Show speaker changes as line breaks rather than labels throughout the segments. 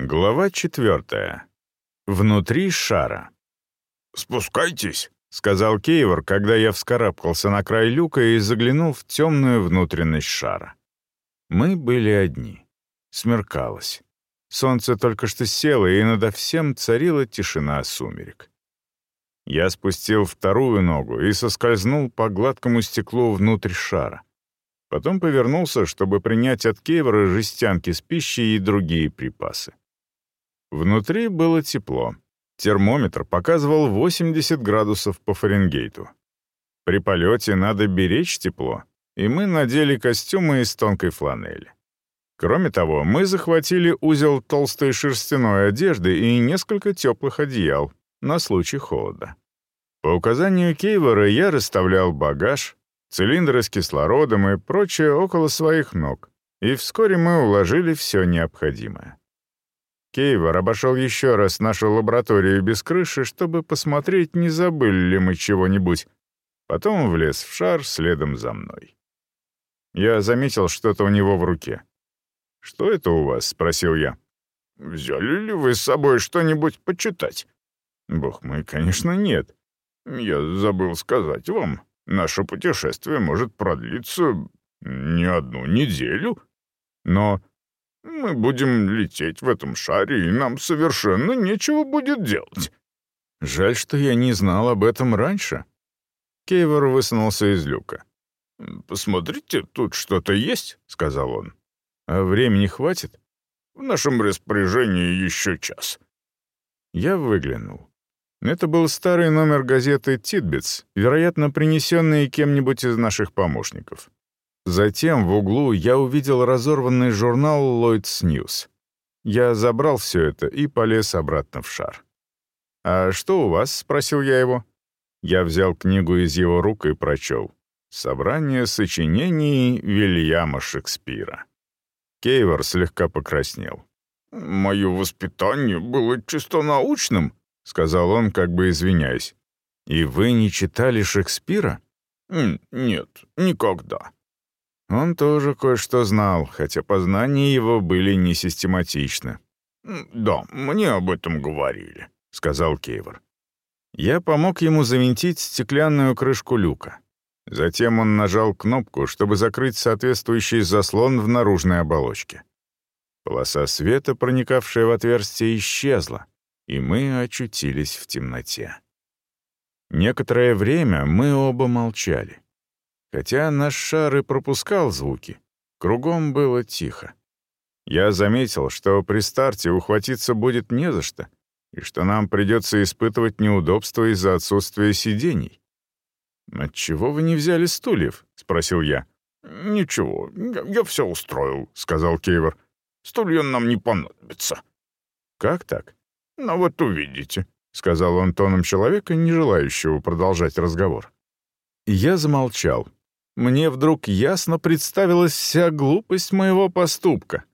Глава четвертая. Внутри шара.
«Спускайтесь», —
сказал Кейвор, когда я вскарабкался на край люка и заглянул в темную внутренность шара. Мы были одни. Смеркалось. Солнце только что село, и надо всем царила тишина сумерек. Я спустил вторую ногу и соскользнул по гладкому стеклу внутрь шара. Потом повернулся, чтобы принять от Кейвора жестянки с пищей и другие припасы. Внутри было тепло. Термометр показывал 80 градусов по Фаренгейту. При полете надо беречь тепло, и мы надели костюмы из тонкой фланели. Кроме того, мы захватили узел толстой шерстяной одежды и несколько теплых одеял на случай холода. По указанию Кейвора я расставлял багаж, цилиндры с кислородом и прочее около своих ног, и вскоре мы уложили все необходимое. Кейвор обошел еще раз нашу лабораторию без крыши, чтобы посмотреть, не забыли ли мы чего-нибудь. Потом влез в шар следом за мной. Я заметил что-то у него в руке. «Что это у вас?» — спросил я.
«Взяли ли вы с собой что-нибудь почитать?»
«Бог мой, конечно, нет.
Я забыл сказать вам, наше путешествие может продлиться не одну неделю. Но мы будем лететь в этом шаре, и нам совершенно нечего будет делать».
«Жаль, что я не знал об этом раньше». Кейвор высунулся из люка.
«Посмотрите, тут что-то есть», — сказал он.
«А времени хватит?»
«В нашем распоряжении еще час».
Я выглянул. Это был старый номер газеты «Титбитс», вероятно, принесенный кем-нибудь из наших помощников. Затем в углу я увидел разорванный журнал Lloyd's News. Я забрал все это и полез обратно в шар. «А что у вас?» — спросил я его. Я взял книгу из его рук и прочел. «Собрание сочинений Вильяма Шекспира». Кейвор слегка покраснел.
«Мое воспитание было чисто научным», — сказал он, как бы извиняясь.
«И вы не читали Шекспира?»
«Нет, никогда».
Он тоже кое-что знал, хотя познания его были несистематичны.
«Да, мне об этом говорили», — сказал Кейвор.
Я помог ему завинтить стеклянную крышку люка. Затем он нажал кнопку, чтобы закрыть соответствующий заслон в наружной оболочке. Полоса света, проникавшая в отверстие, исчезла, и мы очутились в темноте. Некоторое время мы оба молчали. Хотя наш шар и пропускал звуки, кругом было тихо. Я заметил, что при старте ухватиться будет не за что, и что нам придется испытывать неудобства из-за отсутствия сидений. «Отчего вы не взяли стульев?» — спросил я.
«Ничего, я, я все устроил», — сказал Кейвор. «Стулья нам не понадобятся».
«Как так?»
«Ну вот увидите», —
сказал он тоном человека, не желающего продолжать разговор. Я замолчал, мне вдруг ясно представилась вся глупость моего поступка.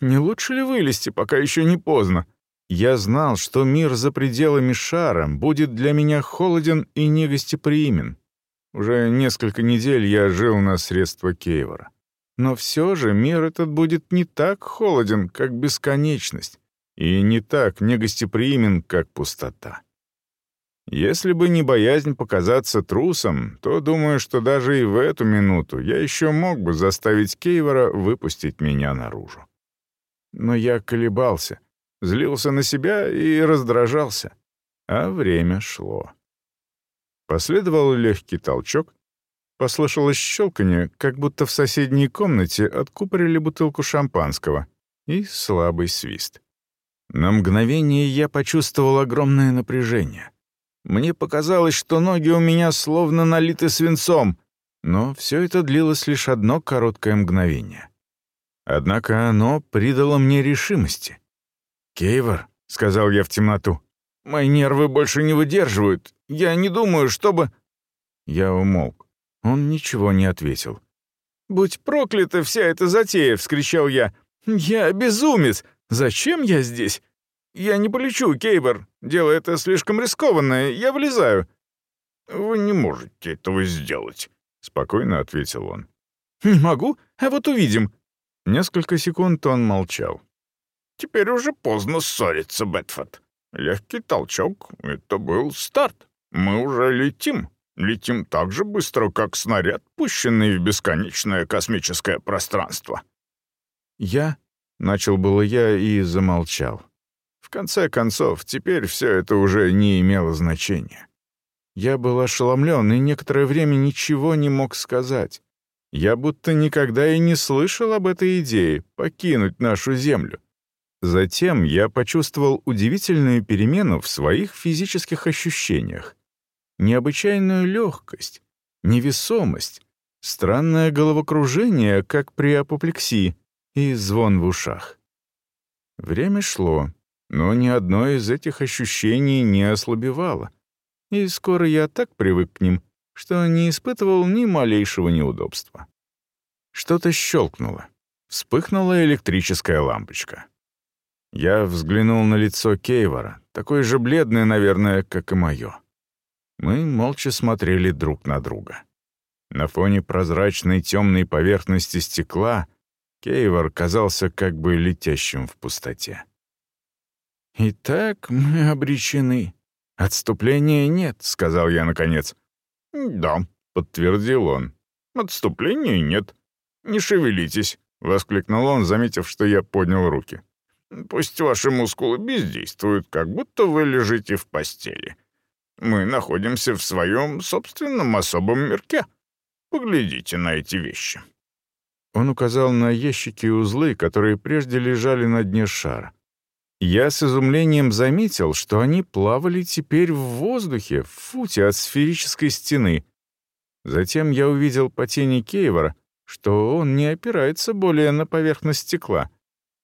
Не лучше ли вылезти, пока еще не поздно? Я знал, что мир за пределами шара будет для меня холоден и негостеприимен. Уже несколько недель я жил на средства Кейвора. Но все же мир этот будет не так холоден, как бесконечность, и не так негостеприимен, как пустота. Если бы не боязнь показаться трусом, то думаю, что даже и в эту минуту я еще мог бы заставить Кейвора выпустить меня наружу. Но я колебался, злился на себя и раздражался, а время шло. Последовал легкий толчок, послышалось щелканье, как будто в соседней комнате откупорили бутылку шампанского, и слабый свист. На мгновение я почувствовал огромное напряжение. Мне показалось, что ноги у меня словно налиты свинцом, но все это длилось лишь одно короткое мгновение. Однако оно придало мне решимости. «Кейвор», — сказал я в темноту, — «мои нервы больше не выдерживают. Я не думаю, чтобы...» Я умолк. Он ничего не ответил. «Будь проклята вся эта затея!» — вскричал я. «Я безумец! Зачем я здесь? «Я не полечу, Кейбер. Дело это слишком рискованное. Я влезаю».
«Вы не можете этого сделать», — спокойно ответил он.
«Не могу? А вот увидим». Несколько секунд он молчал.
теперь уже поздно ссориться, Бетфорд. Легкий толчок — это был старт. Мы уже летим. Летим так же быстро, как снаряд, пущенный в бесконечное космическое пространство».
«Я?» — начал было я и замолчал. В конце концов, теперь все это уже не имело значения. Я был ошеломлен и некоторое время ничего не мог сказать. Я будто никогда и не слышал об этой идее — покинуть нашу Землю. Затем я почувствовал удивительную перемену в своих физических ощущениях. Необычайную легкость, невесомость, странное головокружение, как при апоплексии, и звон в ушах. Время шло, но ни одно из этих ощущений не ослабевало, и скоро я так привык к ним, что не испытывал ни малейшего неудобства. Что-то щелкнуло. Вспыхнула электрическая лампочка. Я взглянул на лицо Кейвора, такое же бледное, наверное, как и мое. Мы молча смотрели друг на друга. На фоне прозрачной темной поверхности стекла Кейвор казался как бы летящим в пустоте. «Итак, мы обречены. Отступления нет», — сказал я наконец.
«Да», — подтвердил он. «Отступления нет. Не шевелитесь», — воскликнул он, заметив, что я поднял руки. «Пусть ваши мускулы бездействуют, как будто вы лежите в постели. Мы находимся в своем собственном особом мирке. Поглядите на эти вещи».
Он указал на ящики и узлы, которые прежде лежали на дне шара. Я с изумлением заметил, что они плавали теперь в воздухе, в футе от сферической стены. Затем я увидел по тени Кейвора, что он не опирается более на поверхность стекла.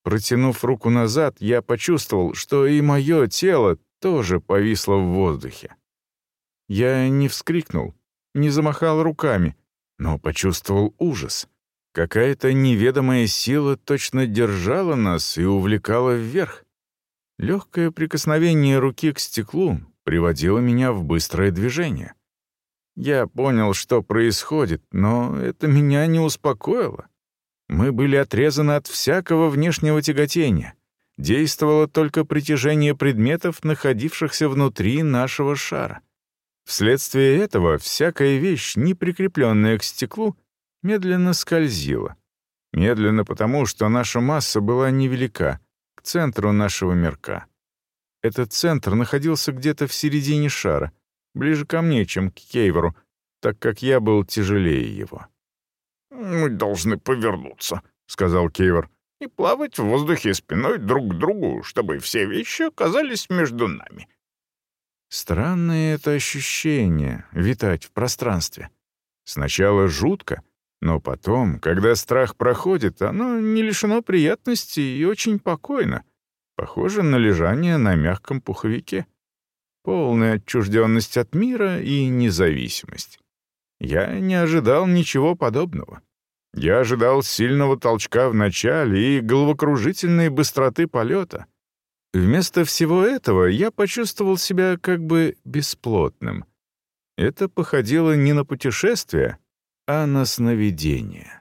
Протянув руку назад, я почувствовал, что и мое тело тоже повисло в воздухе. Я не вскрикнул, не замахал руками, но почувствовал ужас. Какая-то неведомая сила точно держала нас и увлекала вверх. Легкое прикосновение руки к стеклу приводило меня в быстрое движение. Я понял, что происходит, но это меня не успокоило. Мы были отрезаны от всякого внешнего тяготения. Действовало только притяжение предметов, находившихся внутри нашего шара. Вследствие этого всякая вещь, не прикрепленная к стеклу, медленно скользила. Медленно потому, что наша масса была невелика, центру нашего мирка. Этот центр находился где-то в середине шара, ближе ко мне, чем к Кейверу, так как я был тяжелее его.
«Мы должны повернуться», — сказал Кейвер, «и плавать в воздухе спиной друг к другу, чтобы все вещи оказались между нами.
Странное это ощущение — витать в пространстве. Сначала жутко, но потом, когда страх проходит, оно не лишено приятностей и очень покойно. Похоже на лежание на мягком пуховике. Полная отчужденность от мира и независимость. Я не ожидал ничего подобного. Я ожидал сильного толчка в начале и головокружительной быстроты полета — Вместо всего этого я почувствовал себя как бы бесплотным. Это походило не на путешествие, а на сновидение.